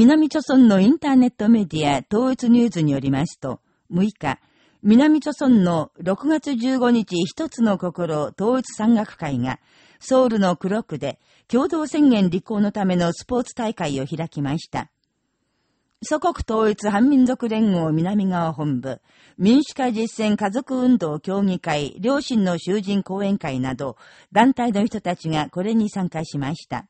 南朝村のインターネットメディア統一ニュースによりますと、6日、南朝村の6月15日一つの心統一山岳会が、ソウルの黒区で共同宣言履行のためのスポーツ大会を開きました。祖国統一反民族連合南側本部、民主化実践家族運動協議会、両親の囚人講演会など、団体の人たちがこれに参加しました。